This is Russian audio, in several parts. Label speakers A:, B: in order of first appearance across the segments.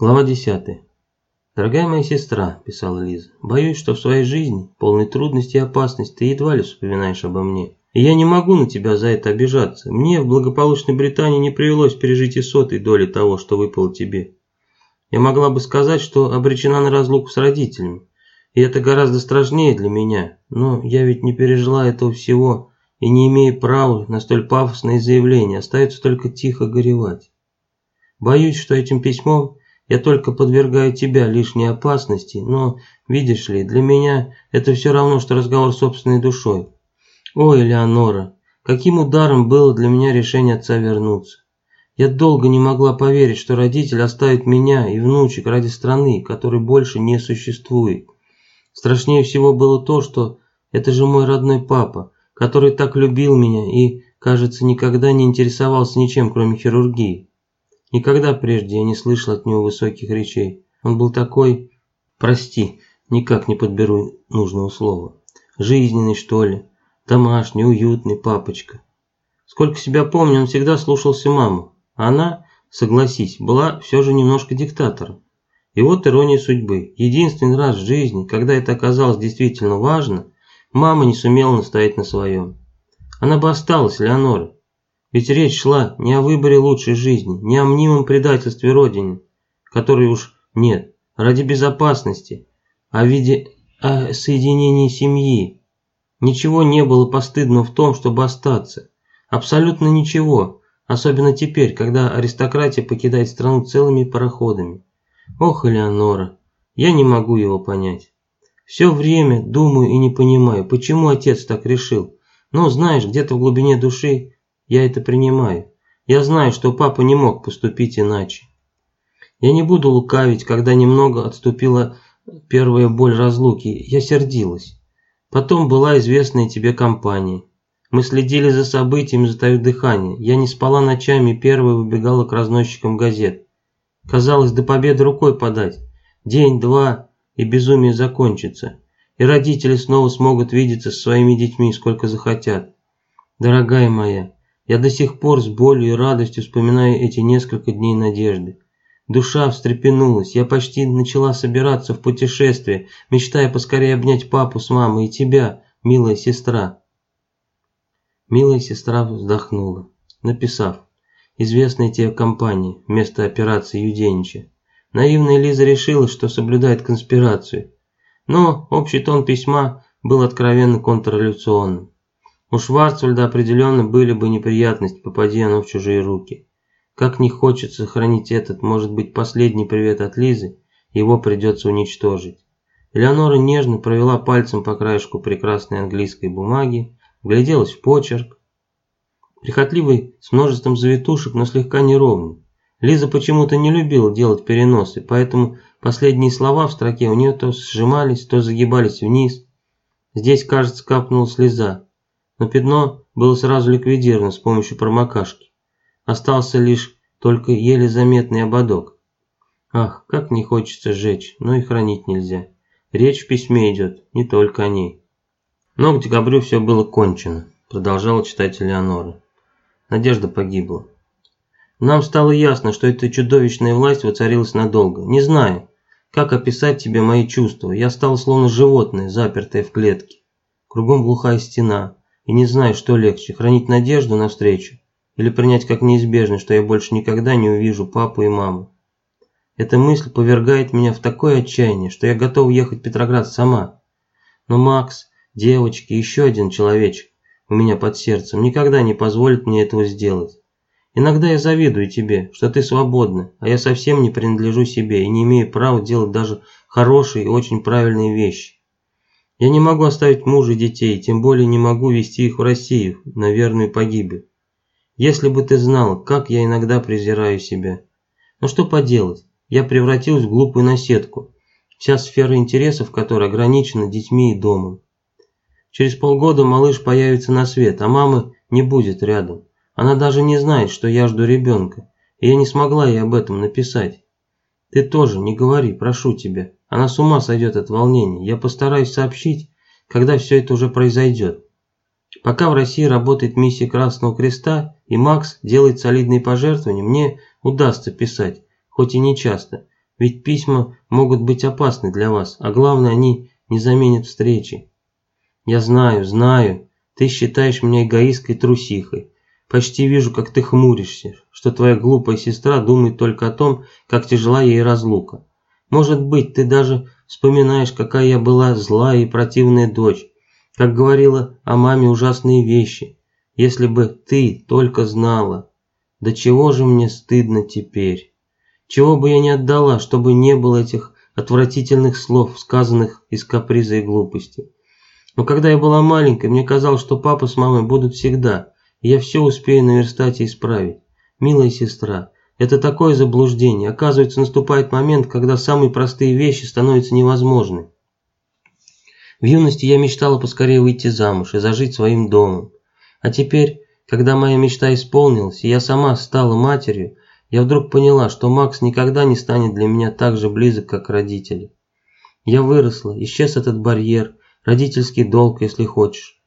A: Глава 10. «Дорогая моя сестра», – писала Лиза, – «боюсь, что в своей жизни, полной трудностей и опасности, ты едва ли вспоминаешь обо мне. И я не могу на тебя за это обижаться. Мне в благополучной Британии не привелось пережить и сотой доли того, что выпало тебе. Я могла бы сказать, что обречена на разлуку с родителями. И это гораздо страшнее для меня. Но я ведь не пережила этого всего и не имею права на столь пафосное заявление. Остается только тихо горевать. Боюсь, что этим письмом я только подвергаю тебя лишней опасности, но, видишь ли, для меня это все равно, что разговор с собственной душой. О, Элеонора, каким ударом было для меня решение отца вернуться. Я долго не могла поверить, что родитель оставит меня и внучек ради страны, которой больше не существует. Страшнее всего было то, что это же мой родной папа, который так любил меня и, кажется, никогда не интересовался ничем, кроме хирургии. Никогда прежде я не слышал от него высоких речей. Он был такой... Прости, никак не подберу нужного слова. Жизненный, что ли. Домашний, уютный папочка. Сколько себя помню, он всегда слушался маму. А она, согласись, была все же немножко диктатором. И вот ирония судьбы. Единственный раз в жизни, когда это оказалось действительно важно, мама не сумела настоять на своем. Она бы осталась, Леонора. Ведь речь шла не о выборе лучшей жизни, не о мнимом предательстве Родине, которой уж нет, ради безопасности, а в виде о соединении семьи. Ничего не было постыдно в том, чтобы остаться. Абсолютно ничего, особенно теперь, когда аристократия покидает страну целыми пароходами. Ох, Элеонора, я не могу его понять. Все время думаю и не понимаю, почему отец так решил. Но знаешь, где-то в глубине души я это принимаю. Я знаю, что папа не мог поступить иначе. Я не буду лукавить, когда немного отступила первая боль разлуки, я сердилась. Потом была известная тебе компания. Мы следили за событиями, затаив дыхание. Я не спала ночами и первая выбегала к разносчикам газет. Казалось, до победы рукой подать. День-два, и безумие закончится. И родители снова смогут видеться со своими детьми, сколько захотят. Дорогая моя, я до сих пор с болью и радостью вспоминаю эти несколько дней надежды. Душа встрепенулась, я почти начала собираться в путешествие, мечтая поскорее обнять папу с мамой и тебя, милая сестра. Милая сестра вздохнула, написав «Известная тебе компания» вместо операции Юденича. Наивная Лиза решила, что соблюдает конспирацию. Но общий тон письма был откровенно контрреволюционным. У Шварцвальда определенно были бы неприятности, попади оно в чужие руки. Как не хочется сохранить этот, может быть, последний привет от Лизы, его придется уничтожить. Элеонора нежно провела пальцем по краешку прекрасной английской бумаги, вгляделась в почерк. Прихотливый, с множеством завитушек, но слегка неровный. Лиза почему-то не любила делать переносы, поэтому последние слова в строке у нее то сжимались, то загибались вниз. Здесь, кажется, капнула слеза но пятно было сразу ликвидировано с помощью промокашки. Остался лишь только еле заметный ободок. Ах, как не хочется сжечь, но и хранить нельзя. Речь в письме идет не только о ней. Но к декабрю все было кончено, продолжала читать Элеонора. Надежда погибла. Нам стало ясно, что эта чудовищная власть воцарилась надолго. Не знаю, как описать тебе мои чувства. Я стал словно животное, запертое в клетке. Кругом глухая стена, и не знаю, что легче, хранить надежду на встречу или принять как неизбежно, что я больше никогда не увижу папу и маму. Эта мысль повергает меня в такое отчаяние, что я готов ехать в Петроград сама. Но Макс, девочки, еще один человечек у меня под сердцем никогда не позволит мне этого сделать. Иногда я завидую тебе, что ты свободна, а я совсем не принадлежу себе и не имею права делать даже хорошие и очень правильные вещи. Я не могу оставить мужа и детей, тем более не могу вести их в Россию на верную погибель. Если бы ты знал, как я иногда презираю себя. Но что поделать, я превратилась в глупую наседку, вся сфера интересов которой ограничена детьми и домом. Через полгода малыш появится на свет, а мамы не будет рядом. Она даже не знает, что я жду ребенка, и я не смогла ей об этом написать. Ты тоже не говори, прошу тебя. Она с ума сойдет от волнения. Я постараюсь сообщить, когда все это уже произойдет. Пока в России работает миссия Красного Креста и Макс делает солидные пожертвования, мне удастся писать, хоть и не часто. Ведь письма могут быть опасны для вас, а главное, они не заменят встречи. Я знаю, знаю, ты считаешь меня эгоисткой трусихой. Почти вижу, как ты хмуришься, что твоя глупая сестра думает только о том, как тяжела ей разлука. Может быть, ты даже вспоминаешь, какая я была злая и противная дочь, как говорила о маме ужасные вещи. Если бы ты только знала, до чего же мне стыдно теперь. Чего бы я не отдала, чтобы не было этих отвратительных слов, сказанных из каприза и глупости. Но когда я была маленькой, мне казалось, что папа с мамой будут всегда, и я все успею наверстать и исправить. Милая сестра, это такое заблуждение. Оказывается, наступает момент, когда самые простые вещи становятся невозможны. В юности я мечтала поскорее выйти замуж и зажить своим домом. А теперь, когда моя мечта исполнилась, и я сама стала матерью, я вдруг поняла, что Макс никогда не станет для меня так же близок, как родители. Я выросла, исчез этот барьер, родительский долг, если хочешь.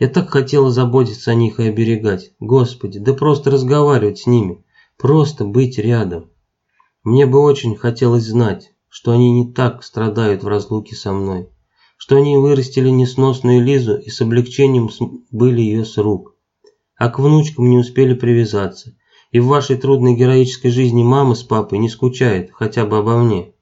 A: Я так хотела заботиться о них и оберегать. Господи, да просто разговаривать с ними, просто быть рядом. Мне бы очень хотелось знать, что они не так страдают в разлуке со мной, что они вырастили несносную Лизу и с облегчением были ее с рук, а к внучкам не успели привязаться, и в вашей трудной героической жизни мама с папой не скучают хотя бы обо мне.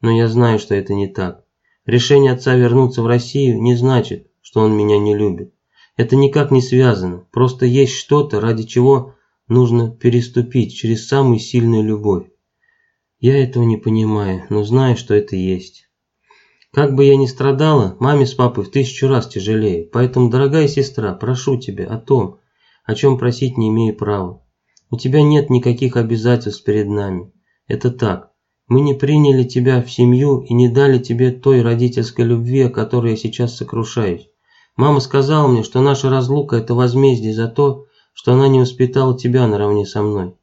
A: Но я знаю, что это не так. Решение отца вернуться в Россию не значит, что он меня не любит. Это никак не связано, просто есть что-то, ради чего нужно переступить через самую сильную любовь. Я этого не понимаю, но знаю, что это есть. Как бы я ни страдала, маме с папой в тысячу раз тяжелее, поэтому, дорогая сестра, прошу тебя о том, о чем просить не имею права. У тебя нет никаких обязательств перед нами. Это так. Мы не приняли тебя в семью и не дали тебе той родительской любви, о которой я сейчас сокрушаюсь. Мама сказала мне, что наша разлука – это возмездие за то, что она не воспитала тебя наравне со мной.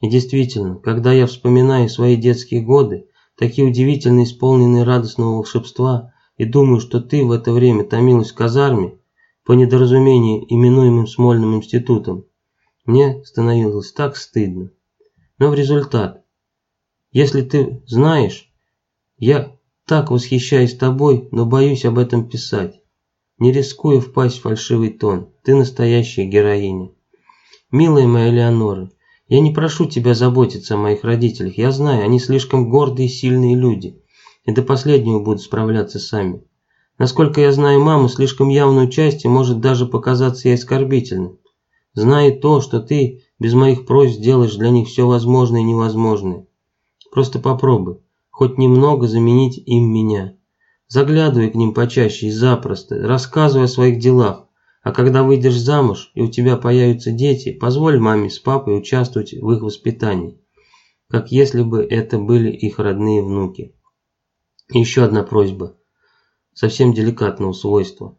A: И действительно, когда я вспоминаю свои детские годы, такие удивительно исполненные радостного волшебства, и думаю, что ты в это время томилась в казарме, по недоразумению именуемым Смольным институтом, мне становилось так стыдно. Но в результат, если ты знаешь, я так восхищаюсь тобой, но боюсь об этом писать. Не рискуя впасть в фальшивый тон, ты настоящая героиня. Милая моя Леонора, я не прошу тебя заботиться о моих родителях, я знаю, они слишком гордые и сильные люди, и до последнего будут справляться сами. Насколько я знаю маму, слишком явную часть может даже показаться ей оскорбительным. Знай то, что ты без моих просьб делаешь для них все возможное и невозможное. Просто попробуй, хоть немного заменить им меня. Заглядывай к ним почаще и запросто, рассказывай о своих делах. А когда выйдешь замуж и у тебя появятся дети, позволь маме с папой участвовать в их воспитании, как если бы это были их родные внуки. И еще одна просьба, совсем деликатного свойства.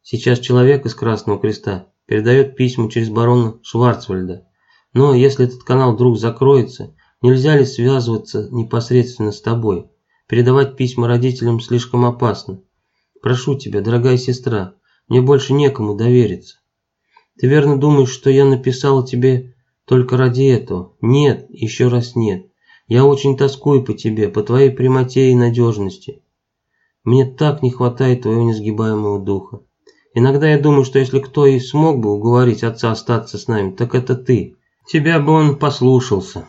A: Сейчас человек из Красного Креста передает письма через барона Шварцвальда. Но если этот канал вдруг закроется, нельзя ли связываться непосредственно с тобой? Передавать письма родителям слишком опасно. Прошу тебя, дорогая сестра, мне больше некому довериться. Ты верно думаешь, что я написала тебе только ради этого? Нет, еще раз нет. Я очень тоскую по тебе, по твоей прямоте и надежности. Мне так не хватает твоего несгибаемого духа. Иногда я думаю, что если кто и смог бы уговорить отца остаться с нами, так это ты. Тебя бы он послушался.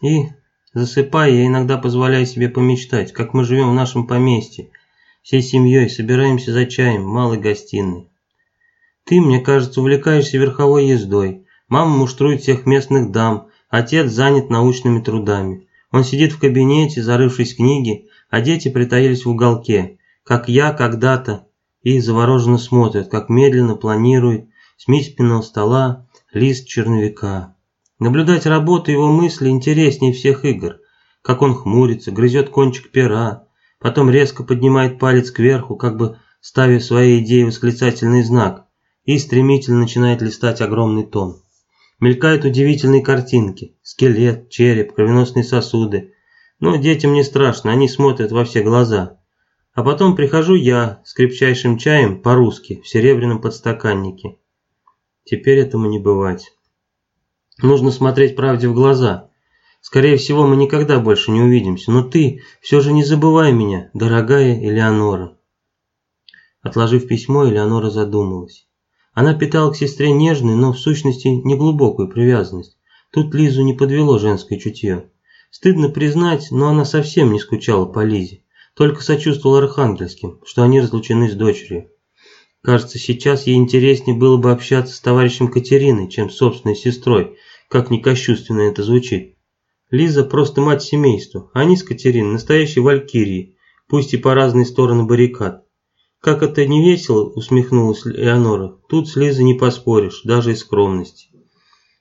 A: И, засыпая, я иногда позволяю себе помечтать, как мы живем в нашем поместье, всей семьей собираемся за чаем в малой гостиной. Ты, мне кажется, увлекаешься верховой ездой. Мама муштрует всех местных дам, отец занят научными трудами. Он сидит в кабинете, зарывшись в книги, а дети притаились в уголке, как я когда-то, и завороженно смотрят, как медленно планирует смесь спинного стола лист черновика. Наблюдать работу его мысли интереснее всех игр, как он хмурится, грызет кончик пера, потом резко поднимает палец кверху, как бы ставя своей идее восклицательный знак, и стремительно начинает листать огромный том. Мелькают удивительные картинки, скелет, череп, кровеносные сосуды. Но детям не страшно, они смотрят во все глаза. А потом прихожу я с крепчайшим чаем по-русски в серебряном подстаканнике. Теперь этому не бывать. Нужно смотреть правде в глаза. Скорее всего, мы никогда больше не увидимся, но ты все же не забывай меня, дорогая Элеонора». Отложив письмо, Элеонора задумалась. Она питала к сестре нежную, но в сущности неглубокую привязанность. Тут Лизу не подвело женское чутье. Стыдно признать, но она совсем не скучала по Лизе, только сочувствовала Архангельским, что они разлучены с дочерью. Кажется, сейчас ей интереснее было бы общаться с товарищем Катериной, чем с собственной сестрой, как ни кощунственно это звучит. Лиза просто мать семейства, а они с Катериной настоящие валькирии, пусть и по разные стороны баррикад. Как это не весело, усмехнулась Леонора, тут с Лизой не поспоришь, даже из скромности.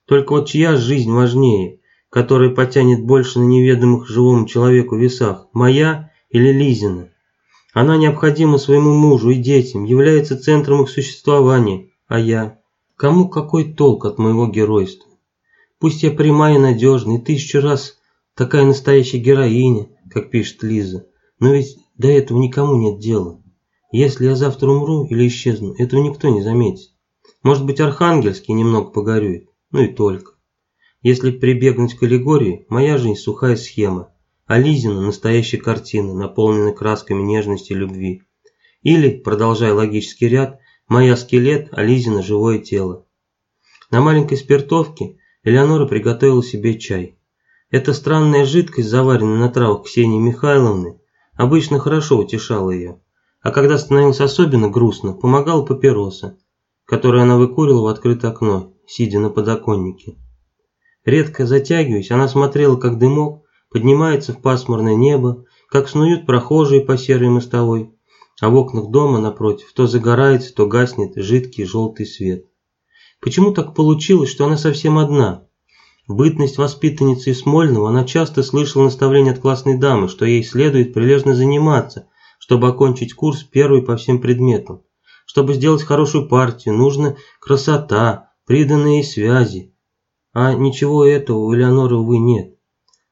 A: Только вот чья жизнь важнее, которая потянет больше на неведомых живому человеку весах, моя или Лизина? Она необходима своему мужу и детям, является центром их существования, а я? Кому какой толк от моего геройства? Пусть я прямая и надежная, и тысячу раз такая настоящая героиня, как пишет Лиза, но ведь до этого никому нет дела. Если я завтра умру или исчезну, этого никто не заметит. Может быть, Архангельский немного погорюет, ну и только. Если прибегнуть к аллегории, моя жизнь сухая схема, а Лизина настоящая картина, наполненная красками нежности и любви. Или, продолжая логический ряд, моя скелет, а Лизина живое тело. На маленькой спиртовке Элеонора приготовила себе чай. Эта странная жидкость, заваренная на травах Ксении Михайловны, обычно хорошо утешала ее. А когда становилось особенно грустно, помогала папироса, которую она выкурила в открытое окно, сидя на подоконнике. Редко затягиваясь, она смотрела, как дымок поднимается в пасмурное небо, как снуют прохожие по серой мостовой, а в окнах дома напротив то загорается, то гаснет жидкий желтый свет. Почему так получилось, что она совсем одна? Бытность воспитанницы Смольного она часто слышала наставления от классной дамы, что ей следует прилежно заниматься, чтобы окончить курс первый по всем предметам. Чтобы сделать хорошую партию, нужна красота, приданные связи. А ничего этого у Элеоноры, увы, нет.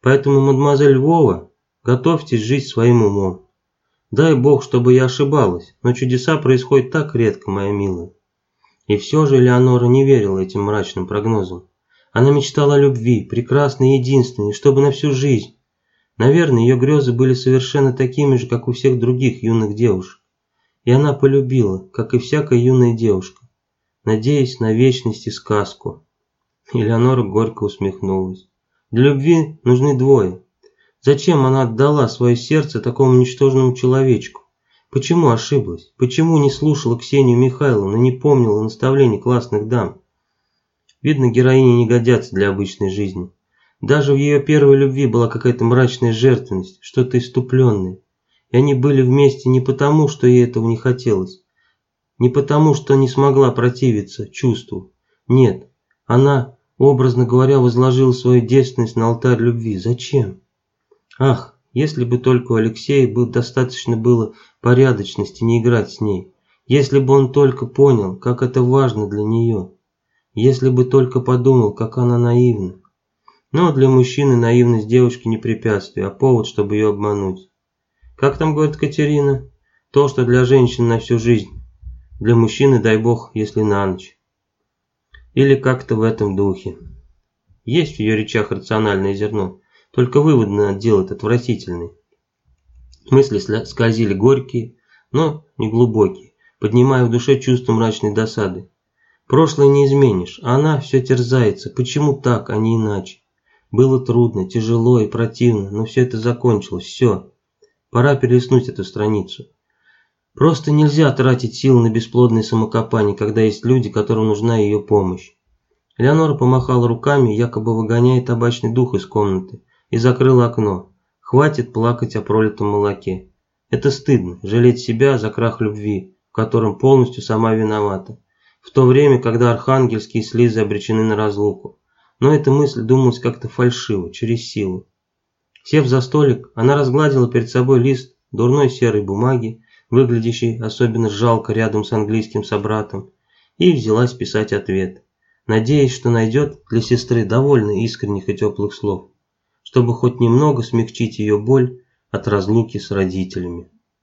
A: Поэтому, мадемуазель Львова, готовьтесь жить своим умом. Дай Бог, чтобы я ошибалась, но чудеса происходят так редко, моя милая. И все же Леонора не верила этим мрачным прогнозам. Она мечтала о любви, прекрасной и единственной, чтобы на всю жизнь. Наверное, ее грезы были совершенно такими же, как у всех других юных девушек. И она полюбила, как и всякая юная девушка, надеясь на вечность и сказку. Элеонора горько усмехнулась. Для любви нужны двое. Зачем она отдала свое сердце такому ничтожному человечку? Почему ошиблась? Почему не слушала Ксению Михайловну, не помнила наставлений классных дам? Видно, героини не годятся для обычной жизни. Даже в ее первой любви была какая-то мрачная жертвенность, что-то иступленное. И они были вместе не потому, что ей этого не хотелось, не потому, что не смогла противиться чувству. Нет, она, образно говоря, возложила свою девственность на алтарь любви. Зачем? Ах, если бы только у Алексея был, достаточно было порядочности не играть с ней. Если бы он только понял, как это важно для нее. Если бы только подумал, как она наивна. Но для мужчины наивность девушки не препятствие, а повод, чтобы ее обмануть. Как там говорит Катерина? То, что для женщин на всю жизнь. Для мужчины, дай бог, если на ночь. Или как-то в этом духе. Есть в ее речах рациональное зерно. Только выводы надо делать отвратительные. Мысли скользили горькие, но не глубокие, поднимая в душе чувство мрачной досады. Прошлое не изменишь, а она все терзается. Почему так, а не иначе? Было трудно, тяжело и противно, но все это закончилось, все. Пора перелистнуть эту страницу. Просто нельзя тратить силы на бесплодные самокопания, когда есть люди, которым нужна ее помощь. Леонора помахала руками, якобы выгоняя табачный дух из комнаты и закрыла окно. Хватит плакать о пролитом молоке. Это стыдно, жалеть себя за крах любви, в котором полностью сама виновата. В то время, когда архангельские слезы обречены на разлуку. Но эта мысль думалась как-то фальшиво, через силу. Сев за столик, она разгладила перед собой лист дурной серой бумаги, выглядящий особенно жалко рядом с английским собратом, и взялась писать ответ, надеясь, что найдет для сестры довольно искренних и теплых слов чтобы хоть немного смягчить ее боль от разлуки с родителями.